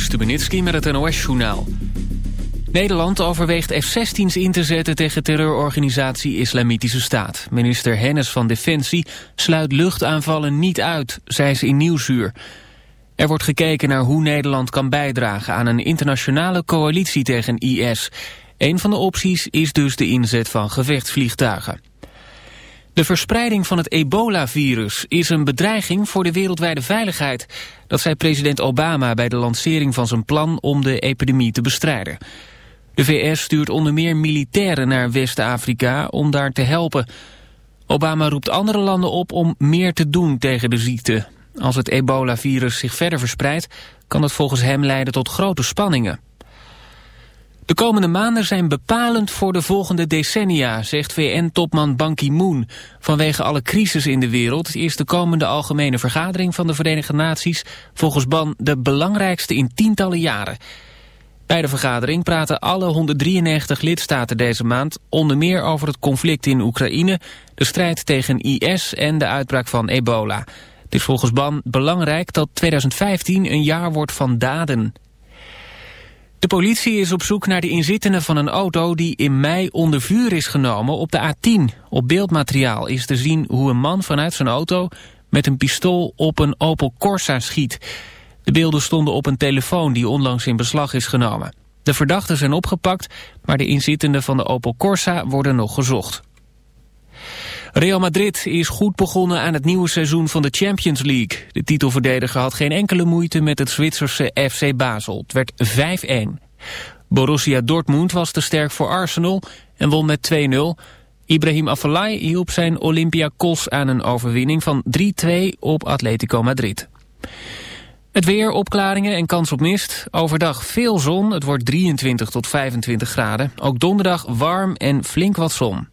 Stubenitski met het NOS-journaal. Nederland overweegt F-16's in te zetten tegen terreurorganisatie Islamitische Staat. Minister Hennis van Defensie sluit luchtaanvallen niet uit, zei ze in Nieuwsuur. Er wordt gekeken naar hoe Nederland kan bijdragen aan een internationale coalitie tegen IS. Een van de opties is dus de inzet van gevechtsvliegtuigen. De verspreiding van het ebola-virus is een bedreiging voor de wereldwijde veiligheid. Dat zei president Obama bij de lancering van zijn plan om de epidemie te bestrijden. De VS stuurt onder meer militairen naar West-Afrika om daar te helpen. Obama roept andere landen op om meer te doen tegen de ziekte. Als het ebola-virus zich verder verspreidt, kan het volgens hem leiden tot grote spanningen. De komende maanden zijn bepalend voor de volgende decennia, zegt VN-topman Ban Ki-moon. Vanwege alle crisis in de wereld is de komende algemene vergadering van de Verenigde Naties volgens Ban de belangrijkste in tientallen jaren. Bij de vergadering praten alle 193 lidstaten deze maand onder meer over het conflict in Oekraïne, de strijd tegen IS en de uitbraak van ebola. Het is volgens Ban belangrijk dat 2015 een jaar wordt van daden. De politie is op zoek naar de inzittenden van een auto die in mei onder vuur is genomen op de A10. Op beeldmateriaal is te zien hoe een man vanuit zijn auto met een pistool op een Opel Corsa schiet. De beelden stonden op een telefoon die onlangs in beslag is genomen. De verdachten zijn opgepakt, maar de inzittenden van de Opel Corsa worden nog gezocht. Real Madrid is goed begonnen aan het nieuwe seizoen van de Champions League. De titelverdediger had geen enkele moeite met het Zwitserse FC Basel. Het werd 5-1. Borussia Dortmund was te sterk voor Arsenal en won met 2-0. Ibrahim Afellay hielp zijn Olympiakos aan een overwinning van 3-2 op Atletico Madrid. Het weer, opklaringen en kans op mist. Overdag veel zon, het wordt 23 tot 25 graden. Ook donderdag warm en flink wat zon.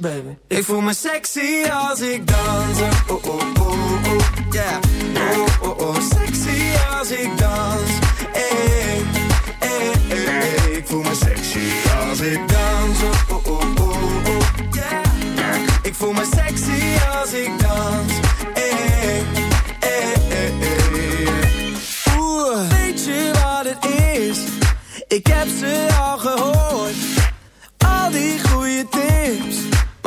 Baby? Ik voel me sexy als ik dans. Oh, oh,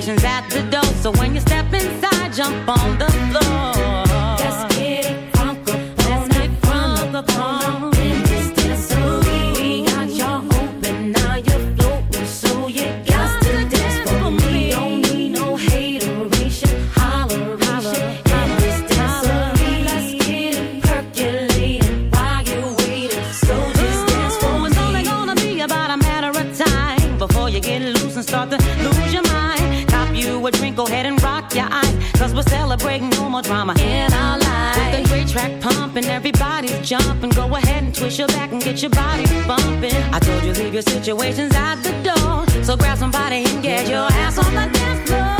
reservations at the door. So when you step inside, jump on the floor. Jumping. Go ahead and twist your back and get your body bumping. I told you, leave your situations at the door. So grab somebody and get your ass on the dance floor.